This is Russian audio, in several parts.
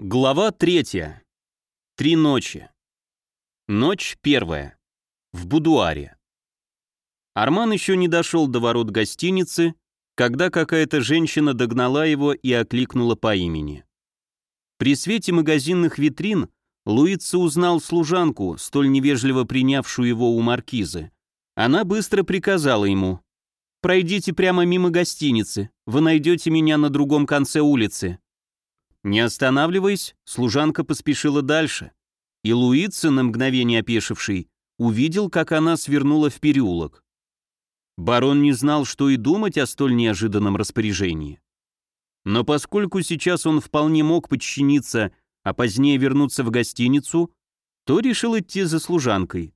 Глава третья. Три ночи. Ночь первая. В будуаре. Арман еще не дошел до ворот гостиницы, когда какая-то женщина догнала его и окликнула по имени. При свете магазинных витрин Луица узнал служанку, столь невежливо принявшую его у маркизы. Она быстро приказала ему «Пройдите прямо мимо гостиницы, вы найдете меня на другом конце улицы». Не останавливаясь, служанка поспешила дальше, и Луица, на мгновение опешивший, увидел, как она свернула в переулок. Барон не знал, что и думать о столь неожиданном распоряжении. Но поскольку сейчас он вполне мог подчиниться, а позднее вернуться в гостиницу, то решил идти за служанкой.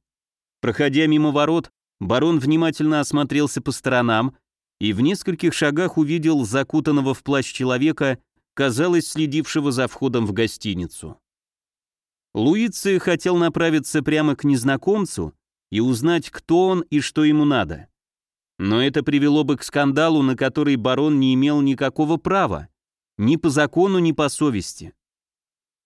Проходя мимо ворот, барон внимательно осмотрелся по сторонам и в нескольких шагах увидел закутанного в плащ человека казалось, следившего за входом в гостиницу. Луици хотел направиться прямо к незнакомцу и узнать, кто он и что ему надо. Но это привело бы к скандалу, на который барон не имел никакого права, ни по закону, ни по совести.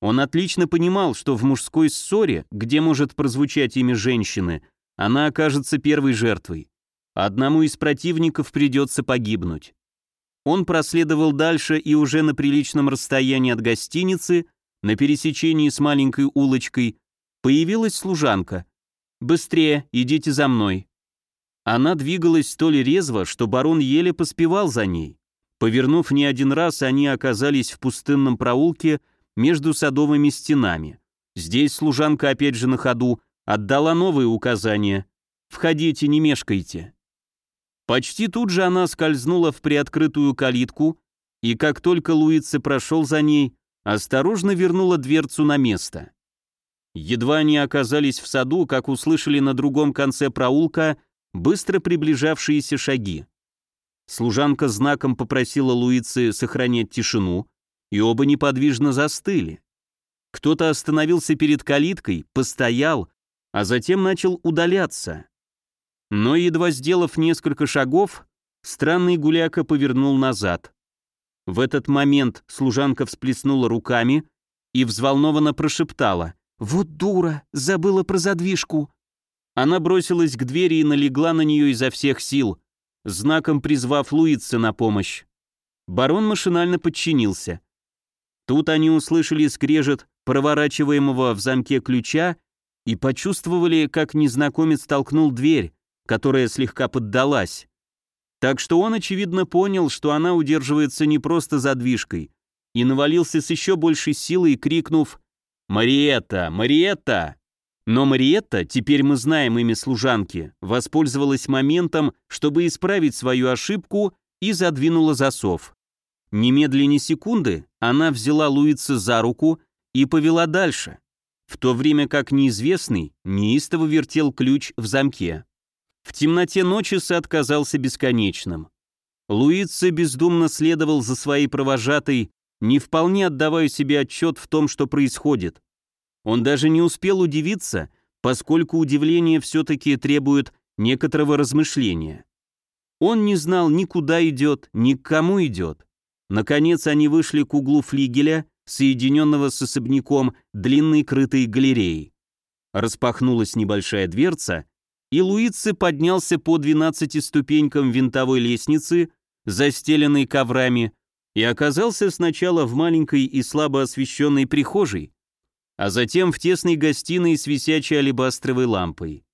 Он отлично понимал, что в мужской ссоре, где может прозвучать имя женщины, она окажется первой жертвой. Одному из противников придется погибнуть. Он проследовал дальше и уже на приличном расстоянии от гостиницы, на пересечении с маленькой улочкой, появилась служанка. «Быстрее, идите за мной». Она двигалась столь резво, что барон еле поспевал за ней. Повернув не один раз, они оказались в пустынном проулке между садовыми стенами. Здесь служанка опять же на ходу отдала новые указания. «Входите, не мешкайте». Почти тут же она скользнула в приоткрытую калитку, и как только Луица прошел за ней, осторожно вернула дверцу на место. Едва они оказались в саду, как услышали на другом конце проулка быстро приближавшиеся шаги. Служанка знаком попросила Луицы сохранять тишину, и оба неподвижно застыли. Кто-то остановился перед калиткой, постоял, а затем начал удаляться. Но, едва сделав несколько шагов, странный гуляка повернул назад. В этот момент служанка всплеснула руками и взволнованно прошептала «Вот дура, забыла про задвижку». Она бросилась к двери и налегла на нее изо всех сил, знаком призвав Луица на помощь. Барон машинально подчинился. Тут они услышали скрежет проворачиваемого в замке ключа и почувствовали, как незнакомец толкнул дверь, которая слегка поддалась. Так что он, очевидно, понял, что она удерживается не просто задвижкой, и навалился с еще большей силой, крикнув «Мариетта! Мариетта!». Но Мариетта, теперь мы знаем имя служанки, воспользовалась моментом, чтобы исправить свою ошибку и задвинула засов. Немедленно секунды она взяла Луица за руку и повела дальше, в то время как неизвестный неистово вертел ключ в замке. В темноте ночи сад казался бесконечным. Луица бездумно следовал за своей провожатой, не вполне отдавая себе отчет в том, что происходит. Он даже не успел удивиться, поскольку удивление все-таки требует некоторого размышления. Он не знал ни куда идет, ни к кому идет. Наконец они вышли к углу флигеля, соединенного с особняком длинной крытой галереей. Распахнулась небольшая дверца, и Луици поднялся по 12 ступенькам винтовой лестницы, застеленной коврами, и оказался сначала в маленькой и слабо освещенной прихожей, а затем в тесной гостиной с висячей алебастровой лампой.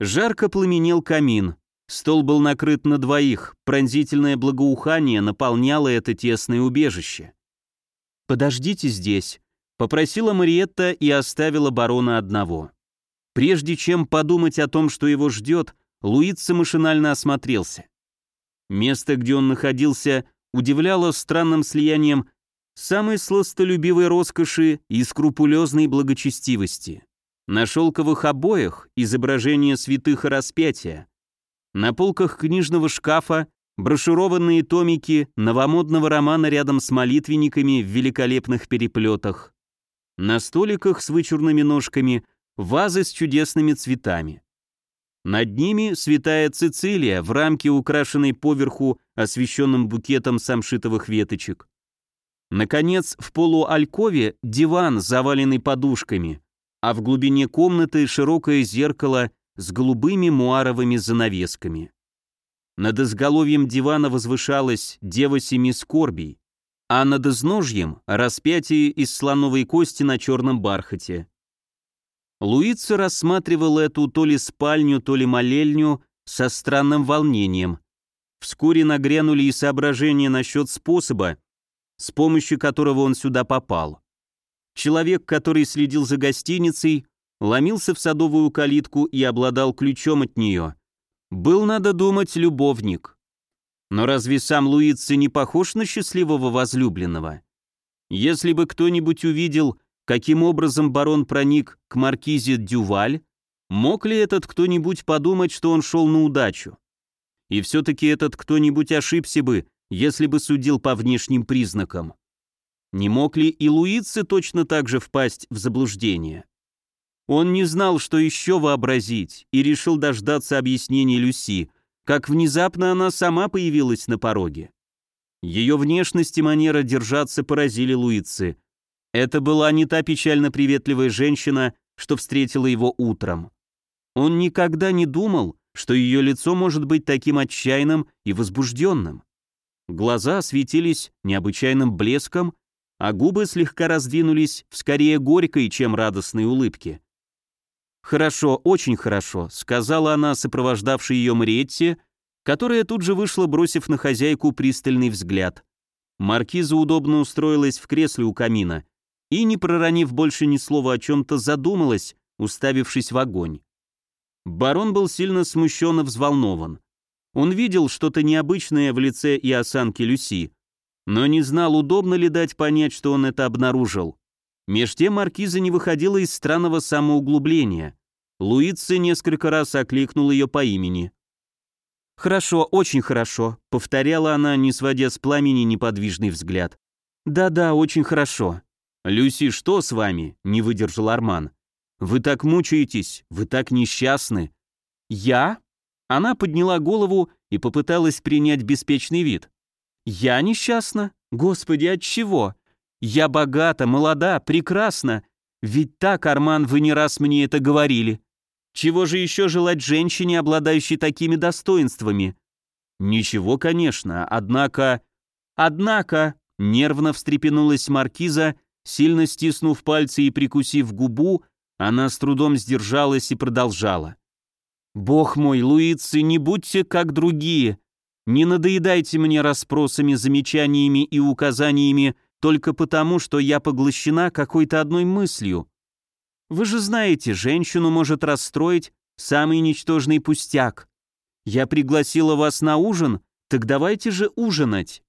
Жарко пламенел камин, стол был накрыт на двоих, пронзительное благоухание наполняло это тесное убежище. «Подождите здесь», — попросила Мариетта и оставила барона одного. Прежде чем подумать о том, что его ждет, Луица машинально осмотрелся. Место, где он находился, удивляло странным слиянием самой сластолюбивой роскоши и скрупулезной благочестивости. На шелковых обоях изображения святых и распятия. На полках книжного шкафа брошюрованные томики новомодного романа рядом с молитвенниками в великолепных переплетах. На столиках с вычурными ножками – вазы с чудесными цветами. Над ними святая Цицилия в рамке, украшенной поверху освещенным букетом самшитовых веточек. Наконец, в полуалькове диван, заваленный подушками, а в глубине комнаты широкое зеркало с голубыми муаровыми занавесками. Над изголовьем дивана возвышалась Дева Семи Скорбей, а над изножьем — распятие из слоновой кости на черном бархате. Луица рассматривал эту то ли спальню, то ли молельню со странным волнением. Вскоре нагрянули и соображения насчет способа, с помощью которого он сюда попал. Человек, который следил за гостиницей, ломился в садовую калитку и обладал ключом от нее. Был, надо думать, любовник. Но разве сам Луици не похож на счастливого возлюбленного? Если бы кто-нибудь увидел, каким образом барон проник к маркизе Дюваль, мог ли этот кто-нибудь подумать, что он шел на удачу? И все-таки этот кто-нибудь ошибся бы, если бы судил по внешним признакам. Не мог ли и Луицы точно так же впасть в заблуждение? Он не знал, что еще вообразить, и решил дождаться объяснений Люси, как внезапно она сама появилась на пороге. Ее внешность и манера держаться поразили Луицы. Это была не та печально приветливая женщина, что встретила его утром. Он никогда не думал, что ее лицо может быть таким отчаянным и возбужденным. Глаза светились необычайным блеском, а губы слегка раздвинулись в скорее горькой, чем радостной улыбке. «Хорошо, очень хорошо», — сказала она, сопровождавшей ее Мариетте, которая тут же вышла, бросив на хозяйку пристальный взгляд. Маркиза удобно устроилась в кресле у камина и, не проронив больше ни слова о чем-то, задумалась, уставившись в огонь. Барон был сильно смущен и взволнован. Он видел что-то необычное в лице и осанке Люси, но не знал, удобно ли дать понять, что он это обнаружил. Меж тем маркиза не выходила из странного самоуглубления. Луица несколько раз окликнул ее по имени. «Хорошо, очень хорошо», — повторяла она, не сводя с пламени неподвижный взгляд. «Да-да, очень хорошо». «Люси, что с вами?» — не выдержал Арман. «Вы так мучаетесь, вы так несчастны». «Я?» Она подняла голову и попыталась принять беспечный вид. «Я несчастна? Господи, от чего? Я богата, молода, прекрасна. Ведь так, Арман, вы не раз мне это говорили. Чего же еще желать женщине, обладающей такими достоинствами?» «Ничего, конечно, однако...» «Однако...» — нервно встрепенулась маркиза, сильно стиснув пальцы и прикусив губу, она с трудом сдержалась и продолжала. «Бог мой, Луицы, не будьте как другие. Не надоедайте мне расспросами, замечаниями и указаниями только потому, что я поглощена какой-то одной мыслью. Вы же знаете, женщину может расстроить самый ничтожный пустяк. Я пригласила вас на ужин, так давайте же ужинать».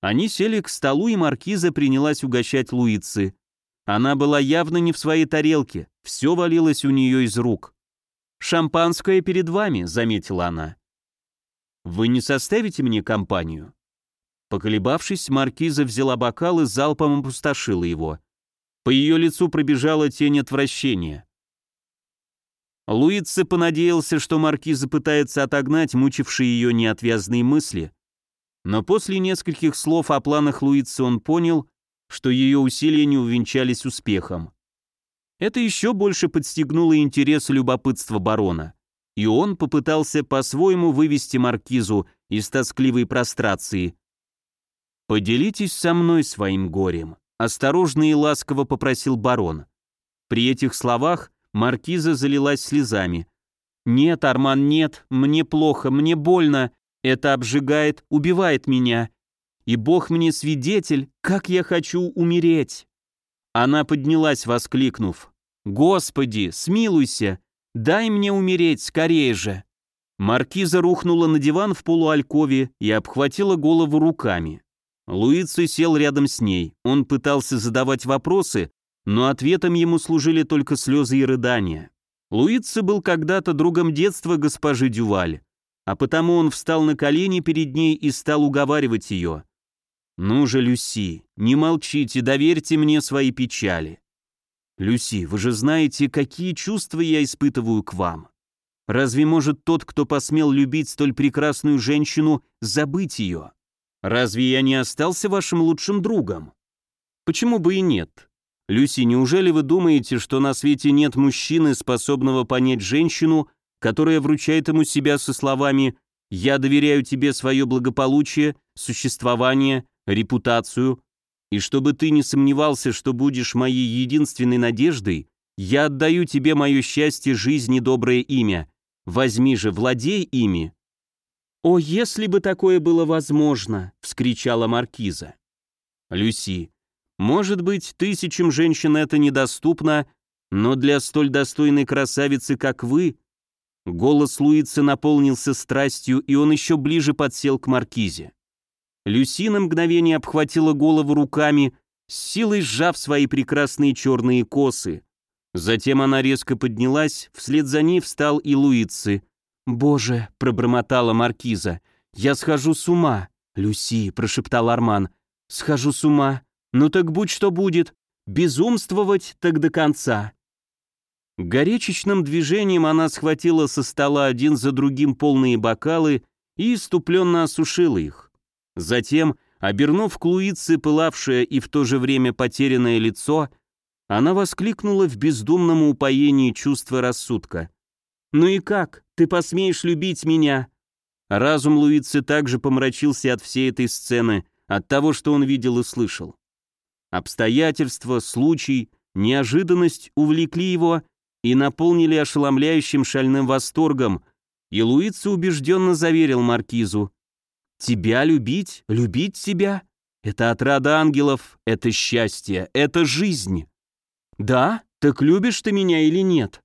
Они сели к столу, и маркиза принялась угощать Луицы. Она была явно не в своей тарелке, все валилось у нее из рук. «Шампанское перед вами», — заметила она. «Вы не составите мне компанию?» Поколебавшись, маркиза взяла бокал и залпом опустошила его. По ее лицу пробежала тень отвращения. Луице понадеялся, что маркиза пытается отогнать мучившие ее неотвязные мысли, но после нескольких слов о планах Луицы он понял, что ее усилия не увенчались успехом. Это еще больше подстегнуло интерес и любопытство барона, и он попытался по-своему вывести маркизу из тоскливой прострации. «Поделитесь со мной своим горем», — осторожно и ласково попросил барон. При этих словах маркиза залилась слезами. «Нет, Арман, нет, мне плохо, мне больно, это обжигает, убивает меня. И Бог мне свидетель, как я хочу умереть». Она поднялась, воскликнув. «Господи, смилуйся! Дай мне умереть скорее же!» Маркиза рухнула на диван в полуалькове и обхватила голову руками. Луиций сел рядом с ней. Он пытался задавать вопросы, но ответом ему служили только слезы и рыдания. Луиций был когда-то другом детства госпожи Дюваль, а потому он встал на колени перед ней и стал уговаривать ее. «Ну же, Люси, не молчите, доверьте мне свои печали. Люси, вы же знаете, какие чувства я испытываю к вам. Разве может тот, кто посмел любить столь прекрасную женщину, забыть ее? Разве я не остался вашим лучшим другом? Почему бы и нет? Люси, неужели вы думаете, что на свете нет мужчины, способного понять женщину, которая вручает ему себя со словами «Я доверяю тебе свое благополучие, существование, репутацию, и чтобы ты не сомневался, что будешь моей единственной надеждой, я отдаю тебе мое счастье, жизнь и доброе имя. Возьми же, владей ими». «О, если бы такое было возможно!» — вскричала маркиза. «Люси, может быть, тысячам женщин это недоступно, но для столь достойной красавицы, как вы...» Голос Луицы наполнился страстью, и он еще ближе подсел к маркизе. Люси на мгновение обхватила голову руками, с силой сжав свои прекрасные черные косы. Затем она резко поднялась, вслед за ней встал и Луицы. «Боже!» — пробормотала маркиза. «Я схожу с ума!» «Люси!» — прошептал Арман. «Схожу с ума!» Ну так будь что будет, безумствовать так до конца. Горечечным движением она схватила со стола один за другим полные бокалы и иступленно осушила их. Затем, обернув к Луице пылавшее и в то же время потерянное лицо, она воскликнула в бездумном упоении чувства рассудка. «Ну и как? Ты посмеешь любить меня?» Разум Луицы также помрачился от всей этой сцены, от того, что он видел и слышал. Обстоятельства, случай, неожиданность увлекли его и наполнили ошеломляющим шальным восторгом, и Луица убежденно заверил Маркизу. «Тебя любить, любить тебя — это отрада ангелов, это счастье, это жизнь». «Да? Так любишь ты меня или нет?»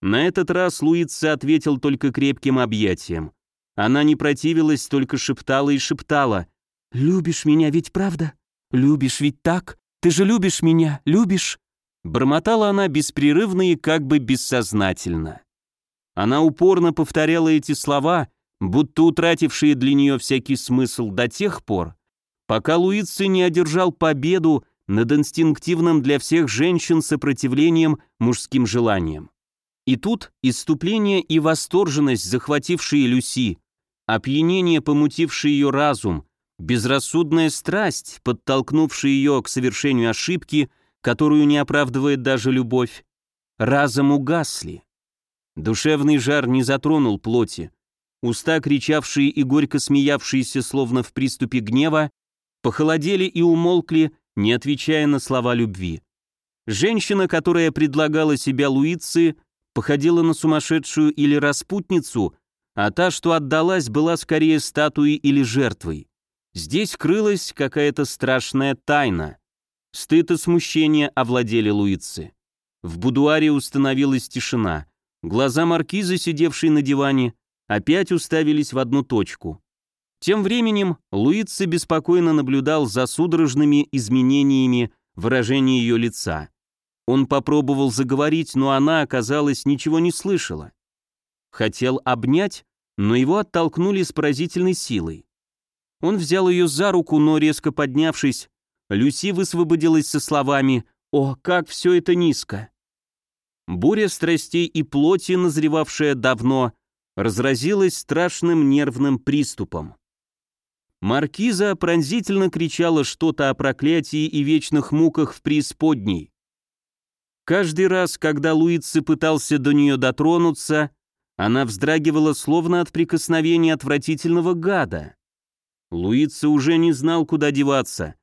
На этот раз Луица ответил только крепким объятием. Она не противилась, только шептала и шептала. «Любишь меня ведь, правда?» «Любишь ведь так? Ты же любишь меня, любишь?» Бормотала она беспрерывно и как бы бессознательно. Она упорно повторяла эти слова, будто утратившие для нее всякий смысл до тех пор, пока Луици не одержал победу над инстинктивным для всех женщин сопротивлением мужским желаниям. И тут иступление и восторженность, захватившие Люси, опьянение, помутившее ее разум, Безрассудная страсть, подтолкнувшая ее к совершению ошибки, которую не оправдывает даже любовь, разом угасли. Душевный жар не затронул плоти. Уста, кричавшие и горько смеявшиеся, словно в приступе гнева, похолодели и умолкли, не отвечая на слова любви. Женщина, которая предлагала себя Луиции, походила на сумасшедшую или распутницу, а та, что отдалась, была скорее статуей или жертвой. Здесь крылась какая-то страшная тайна. Стыд и смущение овладели Луицы. В будуаре установилась тишина. Глаза маркизы, сидевшей на диване, опять уставились в одну точку. Тем временем Луица беспокойно наблюдал за судорожными изменениями выражения ее лица. Он попробовал заговорить, но она, оказалось, ничего не слышала. Хотел обнять, но его оттолкнули с поразительной силой. Он взял ее за руку, но резко поднявшись, Люси высвободилась со словами «О, как все это низко!». Буря страстей и плоти, назревавшая давно, разразилась страшным нервным приступом. Маркиза пронзительно кричала что-то о проклятии и вечных муках в преисподней. Каждый раз, когда Луицы пытался до нее дотронуться, она вздрагивала словно от прикосновения отвратительного гада. Луица уже не знал, куда деваться.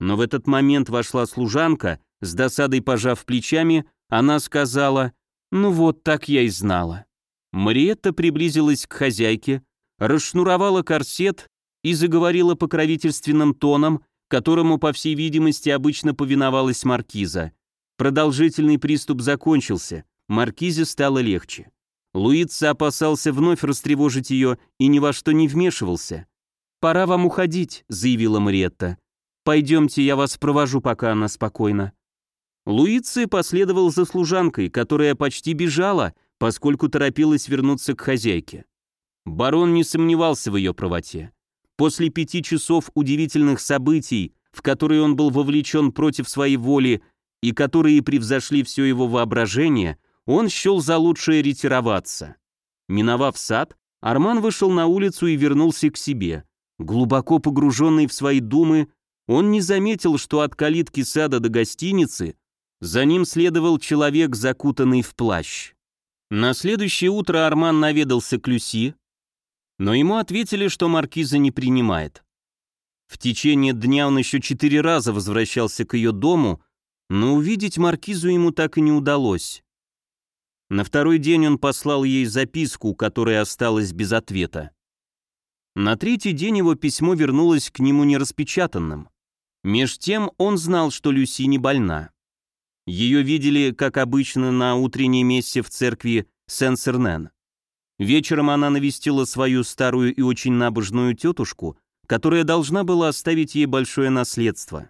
Но в этот момент вошла служанка, с досадой пожав плечами, она сказала «Ну вот, так я и знала». Мариетта приблизилась к хозяйке, расшнуровала корсет и заговорила покровительственным тоном, которому, по всей видимости, обычно повиновалась маркиза. Продолжительный приступ закончился, маркизе стало легче. Луица опасался вновь растревожить ее и ни во что не вмешивался. «Пора вам уходить», — заявила Мариетта. «Пойдемте, я вас провожу, пока она спокойна». Луици последовал за служанкой, которая почти бежала, поскольку торопилась вернуться к хозяйке. Барон не сомневался в ее правоте. После пяти часов удивительных событий, в которые он был вовлечен против своей воли и которые превзошли все его воображение, он счел за лучшее ретироваться. Миновав сад, Арман вышел на улицу и вернулся к себе. Глубоко погруженный в свои думы, он не заметил, что от калитки сада до гостиницы за ним следовал человек, закутанный в плащ. На следующее утро Арман наведался к Люси, но ему ответили, что маркиза не принимает. В течение дня он еще четыре раза возвращался к ее дому, но увидеть маркизу ему так и не удалось. На второй день он послал ей записку, которая осталась без ответа. На третий день его письмо вернулось к нему нераспечатанным. Меж тем он знал, что Люси не больна. Ее видели, как обычно, на утренней мессе в церкви Сен-Сернен. Вечером она навестила свою старую и очень набожную тетушку, которая должна была оставить ей большое наследство.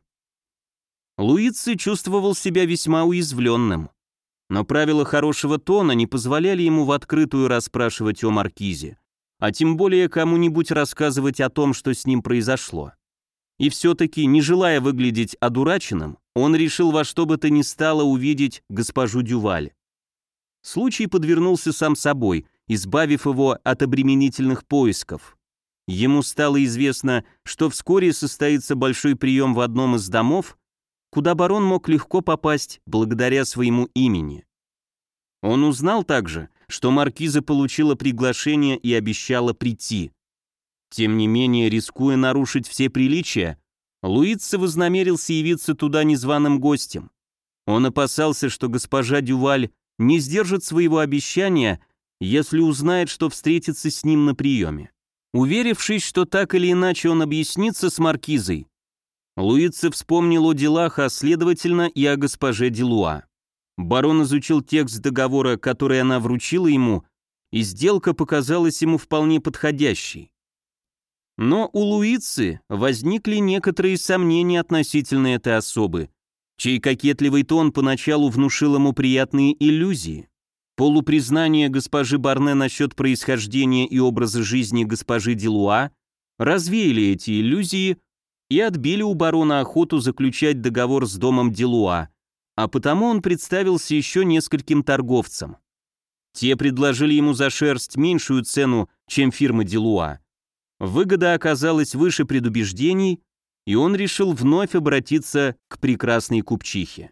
Луици чувствовал себя весьма уязвленным, но правила хорошего тона не позволяли ему в открытую расспрашивать о Маркизе, а тем более кому-нибудь рассказывать о том, что с ним произошло. И все-таки, не желая выглядеть одураченным, он решил во что бы то ни стало увидеть госпожу Дюваль. Случай подвернулся сам собой, избавив его от обременительных поисков. Ему стало известно, что вскоре состоится большой прием в одном из домов, куда барон мог легко попасть благодаря своему имени. Он узнал также, что маркиза получила приглашение и обещала прийти. Тем не менее, рискуя нарушить все приличия, Луица вознамерился явиться туда незваным гостем. Он опасался, что госпожа Дюваль не сдержит своего обещания, если узнает, что встретится с ним на приеме. Уверившись, что так или иначе он объяснится с маркизой, Луица вспомнил о делах, а следовательно и о госпоже Делуа. Барон изучил текст договора, который она вручила ему, и сделка показалась ему вполне подходящей. Но у Луицы возникли некоторые сомнения относительно этой особы, чей кокетливый тон поначалу внушил ему приятные иллюзии. Полупризнание госпожи Барне насчет происхождения и образа жизни госпожи Делуа развеяли эти иллюзии и отбили у барона охоту заключать договор с домом Делуа, а потому он представился еще нескольким торговцам. Те предложили ему за шерсть меньшую цену, чем фирма Делуа. Выгода оказалась выше предубеждений, и он решил вновь обратиться к прекрасной купчихе.